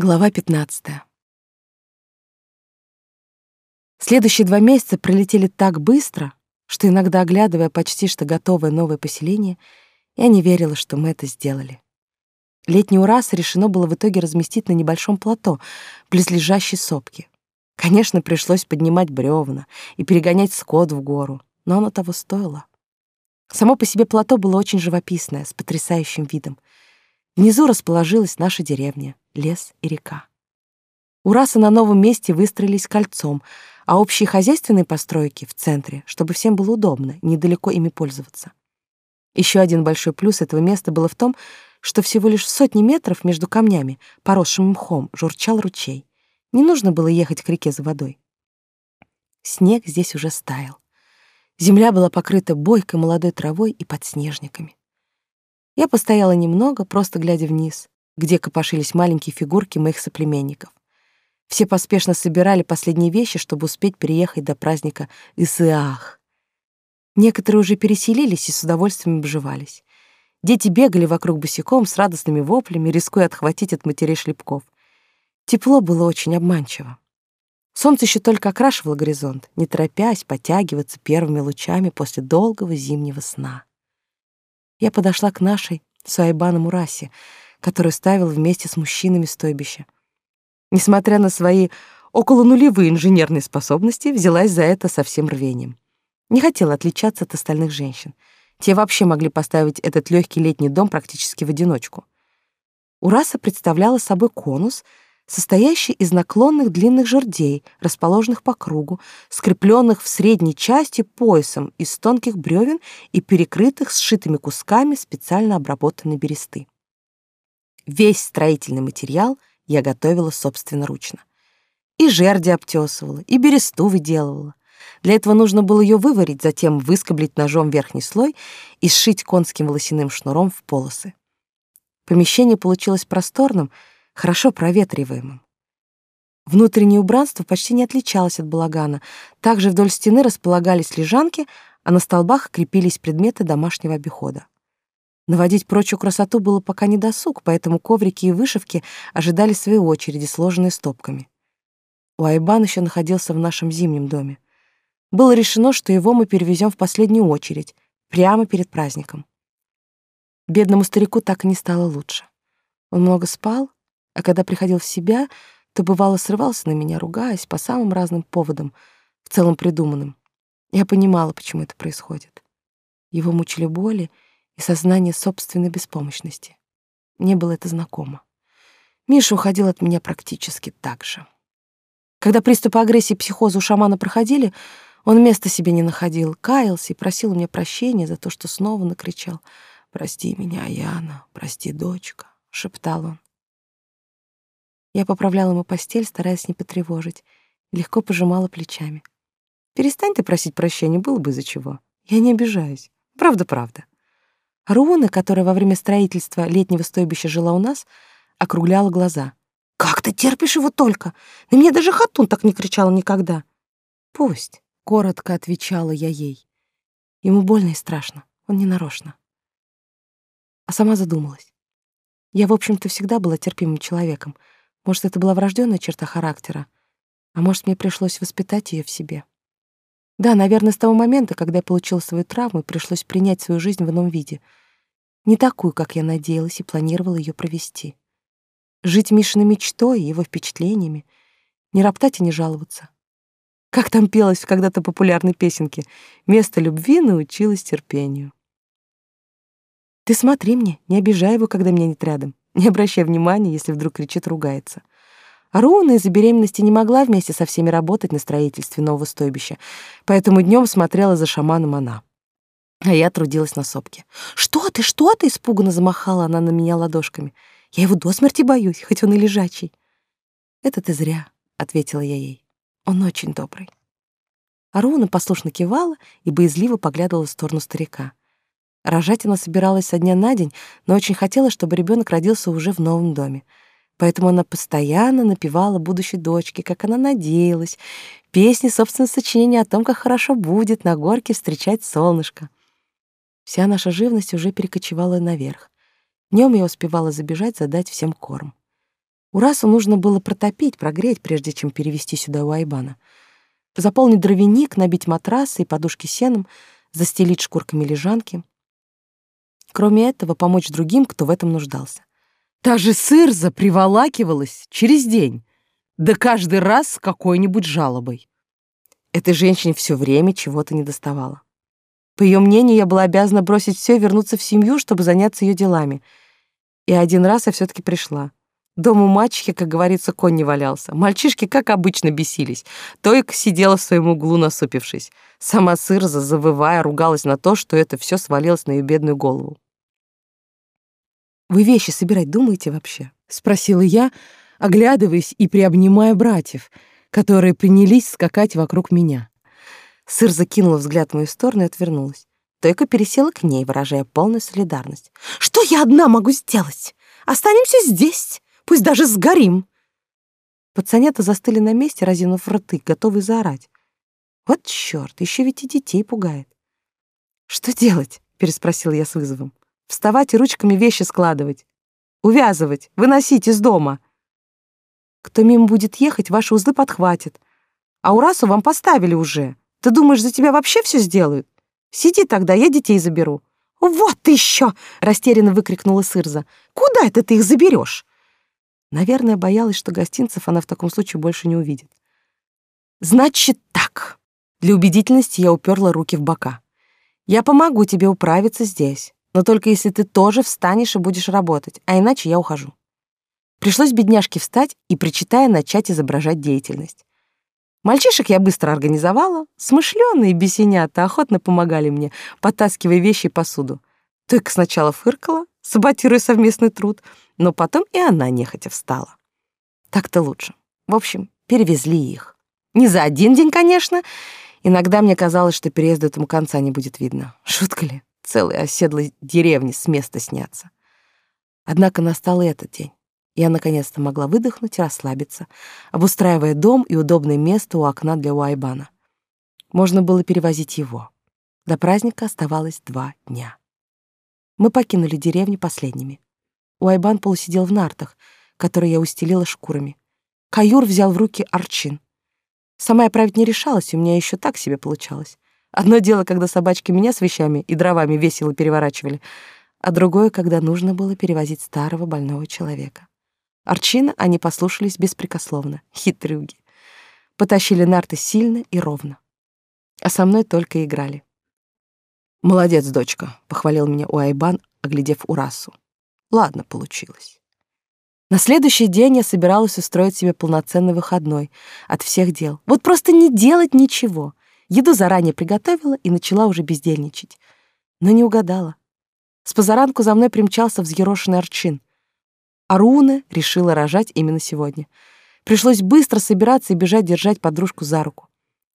Глава 15. Следующие два месяца пролетели так быстро, что иногда, оглядывая почти что готовое новое поселение, я не верила, что мы это сделали. Летний Урас решено было в итоге разместить на небольшом плато, близлежащей сопки. Конечно, пришлось поднимать бревна и перегонять скот в гору, но оно того стоило. Само по себе плато было очень живописное, с потрясающим видом. Внизу расположилась наша деревня — лес и река. Урасы на новом месте выстроились кольцом, а общие хозяйственные постройки в центре, чтобы всем было удобно, недалеко ими пользоваться. Еще один большой плюс этого места было в том, что всего лишь в сотни метров между камнями, поросшим мхом, журчал ручей. Не нужно было ехать к реке за водой. Снег здесь уже стаял. Земля была покрыта бойкой молодой травой и подснежниками. Я постояла немного, просто глядя вниз, где копошились маленькие фигурки моих соплеменников. Все поспешно собирали последние вещи, чтобы успеть переехать до праздника Исыах. Некоторые уже переселились и с удовольствием обживались. Дети бегали вокруг босиком с радостными воплями, рискуя отхватить от матерей шлепков. Тепло было очень обманчиво. Солнце еще только окрашивало горизонт, не торопясь потягиваться первыми лучами после долгого зимнего сна. Я подошла к нашей Суайбану Мурасе, которую ставил вместе с мужчинами стойбища. Несмотря на свои около нулевые инженерные способности, взялась за это со всем рвением. Не хотела отличаться от остальных женщин. Те вообще могли поставить этот легкий летний дом практически в одиночку. Ураса представляла собой конус, состоящий из наклонных длинных жердей, расположенных по кругу, скрепленных в средней части поясом из тонких бревен и перекрытых сшитыми кусками специально обработанной бересты. Весь строительный материал я готовила собственноручно. И жерди обтесывала, и бересту выделывала. Для этого нужно было ее выварить, затем выскоблить ножом верхний слой и сшить конским волосяным шнуром в полосы. Помещение получилось просторным, хорошо проветриваемым. Внутреннее убранство почти не отличалось от балагана. Также вдоль стены располагались лежанки, а на столбах крепились предметы домашнего обихода. Наводить прочую красоту было пока не досуг, поэтому коврики и вышивки ожидали своей очереди, сложенные стопками. Уайбан еще находился в нашем зимнем доме. Было решено, что его мы перевезем в последнюю очередь, прямо перед праздником. Бедному старику так и не стало лучше. Он много спал, а когда приходил в себя, то бывало срывался на меня, ругаясь по самым разным поводам, в целом придуманным. Я понимала, почему это происходит. Его мучили боли, и сознание собственной беспомощности. Мне было это знакомо. Миша уходил от меня практически так же. Когда приступы агрессии и психоза у шамана проходили, он места себе не находил, каялся и просил у меня прощения за то, что снова накричал «Прости меня, Яна, прости, дочка», — шептал он. Я поправляла ему постель, стараясь не потревожить, легко пожимала плечами. «Перестань ты просить прощения, было бы из-за чего. Я не обижаюсь. Правда-правда». Руна, которая во время строительства летнего стойбища жила у нас, округляла глаза. «Как ты терпишь его только? На меня даже Хатун так не кричал никогда». «Пусть», — коротко отвечала я ей. Ему больно и страшно, он не нарочно. А сама задумалась. Я, в общем-то, всегда была терпимым человеком. Может, это была врожденная черта характера, а может, мне пришлось воспитать ее в себе. Да, наверное, с того момента, когда я получила свою травму, пришлось принять свою жизнь в ином виде. Не такую, как я надеялась и планировала ее провести. Жить Мишиной мечтой и его впечатлениями, не роптать и не жаловаться. Как там пелось в когда-то популярной песенке «Место любви научилась терпению». Ты смотри мне, не обижай его, когда меня нет рядом. Не обращай внимания, если вдруг кричит, ругается. Руна из-за беременности не могла вместе со всеми работать на строительстве нового стойбища, поэтому днем смотрела за шаманом она. А я трудилась на сопке. «Что ты, что ты?» — испуганно замахала она на меня ладошками. «Я его до смерти боюсь, хоть он и лежачий». «Это ты зря», — ответила я ей. «Он очень добрый». Аруна послушно кивала и боязливо поглядывала в сторону старика. Рожать она собиралась со дня на день, но очень хотела, чтобы ребенок родился уже в новом доме — Поэтому она постоянно напевала будущей дочке, как она надеялась, песни, собственно, сочинения о том, как хорошо будет на горке встречать солнышко. Вся наша живность уже перекочевала наверх. Днем я успевала забежать, задать всем корм. Урасу нужно было протопить, прогреть, прежде чем перевести сюда у Айбана. Заполнить дровяник, набить матрасы и подушки сеном, застелить шкурками лежанки. Кроме этого, помочь другим, кто в этом нуждался. Та же Сырза приволакивалась через день, да каждый раз с какой-нибудь жалобой. Этой женщине все время чего-то не доставало. По ее мнению, я была обязана бросить все и вернуться в семью, чтобы заняться ее делами. И один раз я все таки пришла. Дома у мачехи, как говорится, конь не валялся. Мальчишки, как обычно, бесились. Тойка сидела в своем углу, насупившись. Сама Сырза, завывая, ругалась на то, что это все свалилось на ее бедную голову. «Вы вещи собирать думаете вообще?» — спросила я, оглядываясь и приобнимая братьев, которые принялись скакать вокруг меня. Сыр закинула взгляд в мою сторону и отвернулась. Тойка пересела к ней, выражая полную солидарность. «Что я одна могу сделать? Останемся здесь, пусть даже сгорим!» Пацанята застыли на месте, разинув рты, готовые заорать. «Вот чёрт, еще ведь и детей пугает!» «Что делать?» — переспросил я с вызовом. Вставать и ручками вещи складывать. Увязывать, выносить из дома. Кто мимо будет ехать, ваши узлы подхватит. А Урасу вам поставили уже. Ты думаешь, за тебя вообще все сделают? Сиди тогда, я детей заберу. Вот ты еще! растерянно выкрикнула Сырза. Куда это ты их заберешь? Наверное, боялась, что гостинцев она в таком случае больше не увидит. Значит так. Для убедительности я уперла руки в бока. Я помогу тебе управиться здесь но только если ты тоже встанешь и будешь работать, а иначе я ухожу. Пришлось бедняжке встать и, причитая, начать изображать деятельность. Мальчишек я быстро организовала, смышленые бесенята охотно помогали мне, подтаскивая вещи и посуду. Только сначала фыркала, саботируя совместный труд, но потом и она нехотя встала. Так-то лучше. В общем, перевезли их. Не за один день, конечно. Иногда мне казалось, что переезду этому конца не будет видно. Шутка ли? Целой оседлой деревни с места сняться. Однако настал и этот день. Я наконец-то могла выдохнуть и расслабиться, обустраивая дом и удобное место у окна для Уайбана. Можно было перевозить его. До праздника оставалось два дня. Мы покинули деревню последними. Уайбан полусидел в нартах, которые я устелила шкурами. Каюр взял в руки арчин. Сама я править не решалась, у меня еще так себе получалось. Одно дело, когда собачки меня с вещами и дровами весело переворачивали, а другое, когда нужно было перевозить старого больного человека. Арчина они послушались беспрекословно, хитрюги. Потащили нарты сильно и ровно. А со мной только играли. «Молодец, дочка», — похвалил меня Уайбан, оглядев Урасу. «Ладно, получилось». На следующий день я собиралась устроить себе полноценный выходной от всех дел. Вот просто не делать ничего. Еду заранее приготовила и начала уже бездельничать. Но не угадала. С позаранку за мной примчался взъерошенный арчин. Аруна решила рожать именно сегодня. Пришлось быстро собираться и бежать держать подружку за руку.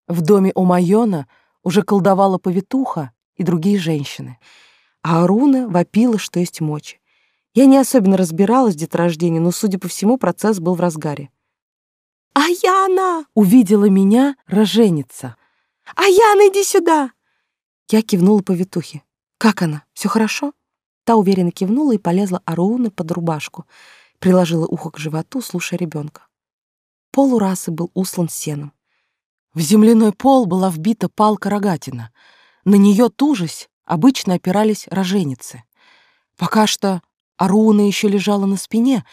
В доме у Майона уже колдовала повитуха и другие женщины. А Аруна вопила, что есть мочи. Я не особенно разбиралась в деторождении, но, судя по всему, процесс был в разгаре. «А Яна!» — увидела меня роженица. А Яна, иди сюда!» Я кивнула по витухе. «Как она? Все хорошо?» Та уверенно кивнула и полезла Аруны под рубашку, приложила ухо к животу, слушая ребенка. Пол у расы был услан сеном. В земляной пол была вбита палка-рогатина. На нее тужась обычно опирались роженицы. Пока что Аруна еще лежала на спине,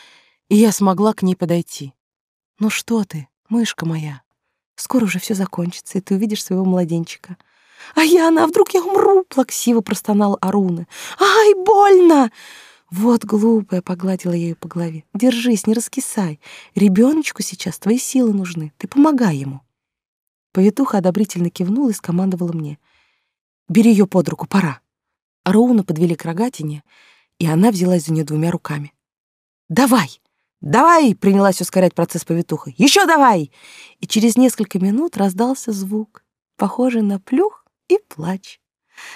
и я смогла к ней подойти. «Ну что ты, мышка моя?» Скоро уже все закончится, и ты увидишь своего младенчика. А я, она, вдруг я умру, плаксиво простонал Аруна. Ай, больно! Вот глупая, погладила я ее по голове. Держись, не раскисай. Ребеночку сейчас твои силы нужны. Ты помогай ему. Повитуха одобрительно кивнула и скомандовала мне. Бери ее под руку, пора. Аруна подвели к рогатине, и она взялась за нее двумя руками. «Давай!» «Давай!» — принялась ускорять процесс повитуха. «Еще давай!» И через несколько минут раздался звук, похожий на плюх и плач.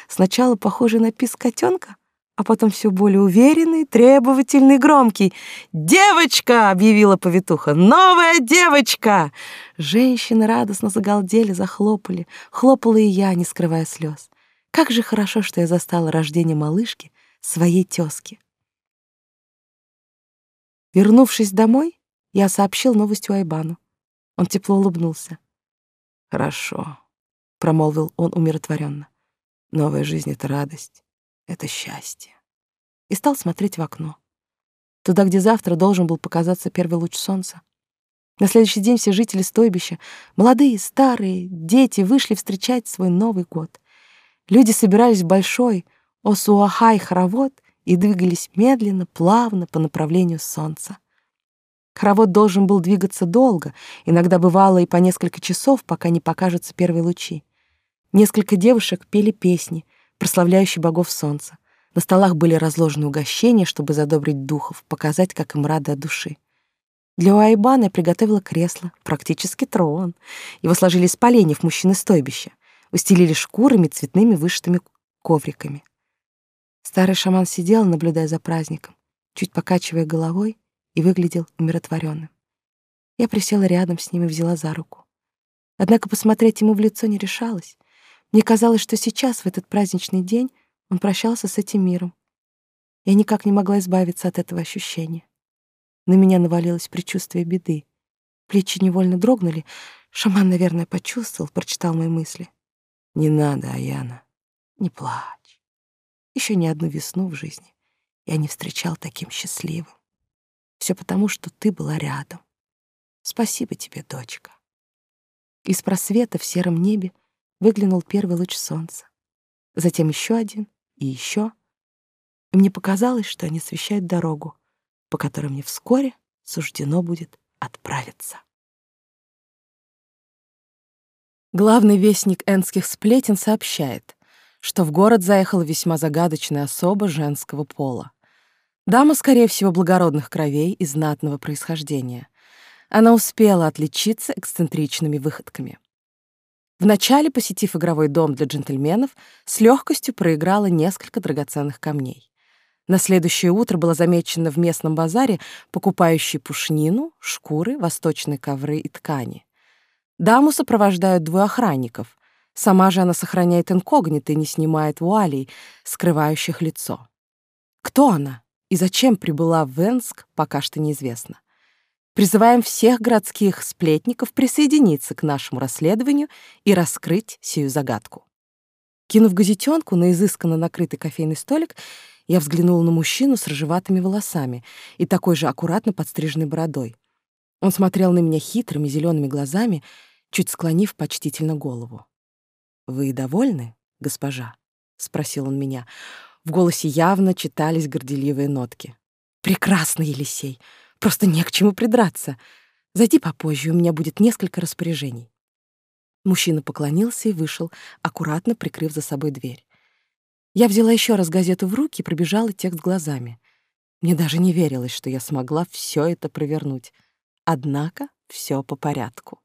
Сначала похожий на писк котенка, а потом все более уверенный, требовательный, громкий. «Девочка!» — объявила повитуха. «Новая девочка!» Женщины радостно загалдели, захлопали. Хлопала и я, не скрывая слез. Как же хорошо, что я застала рождение малышки, своей тезки. Вернувшись домой, Я сообщил новость Айбану. Он тепло улыбнулся. «Хорошо», — промолвил он умиротворенно. «Новая жизнь — это радость, это счастье». И стал смотреть в окно. Туда, где завтра должен был показаться первый луч солнца. На следующий день все жители стойбища, молодые, старые, дети, вышли встречать свой Новый год. Люди собирались в большой Осуахай-хоровод и двигались медленно, плавно по направлению солнца. Хоровод должен был двигаться долго, иногда бывало и по несколько часов, пока не покажутся первые лучи. Несколько девушек пели песни, прославляющие богов солнца. На столах были разложены угощения, чтобы задобрить духов, показать, как им рады от души. Для Уайбана я приготовила кресло, практически трон. Его сложили из поленьев мужчины стойбища, устелили шкурами цветными вышитыми ковриками. Старый шаман сидел, наблюдая за праздником, чуть покачивая головой, и выглядел умиротворенным. Я присела рядом с ним и взяла за руку. Однако посмотреть ему в лицо не решалась. Мне казалось, что сейчас, в этот праздничный день, он прощался с этим миром. Я никак не могла избавиться от этого ощущения. На меня навалилось предчувствие беды. Плечи невольно дрогнули. Шаман, наверное, почувствовал, прочитал мои мысли. «Не надо, Аяна, не плачь. Еще ни одну весну в жизни я не встречал таким счастливым. Все потому, что ты была рядом. Спасибо тебе, дочка. Из просвета в сером небе выглянул первый луч солнца. Затем еще один и еще. И мне показалось, что они освещают дорогу, по которой мне вскоре суждено будет отправиться. Главный вестник энских сплетен сообщает, что в город заехала весьма загадочная особа женского пола. Дама, скорее всего, благородных кровей и знатного происхождения. Она успела отличиться эксцентричными выходками. Вначале, посетив игровой дом для джентльменов, с легкостью проиграла несколько драгоценных камней. На следующее утро была замечена в местном базаре покупающей пушнину, шкуры, восточные ковры и ткани. Даму сопровождают двое охранников. Сама же она сохраняет инкогнито и не снимает вуалей, скрывающих лицо. Кто она? и зачем прибыла в Венск, пока что неизвестно. Призываем всех городских сплетников присоединиться к нашему расследованию и раскрыть сию загадку. Кинув газетенку на изысканно накрытый кофейный столик, я взглянула на мужчину с рыжеватыми волосами и такой же аккуратно подстриженной бородой. Он смотрел на меня хитрыми зелеными глазами, чуть склонив почтительно голову. «Вы довольны, госпожа?» — спросил он меня. В голосе явно читались горделивые нотки. «Прекрасно, Елисей! Просто не к чему придраться. Зайди попозже, у меня будет несколько распоряжений». Мужчина поклонился и вышел, аккуратно прикрыв за собой дверь. Я взяла еще раз газету в руки и пробежала текст глазами. Мне даже не верилось, что я смогла все это провернуть. Однако все по порядку.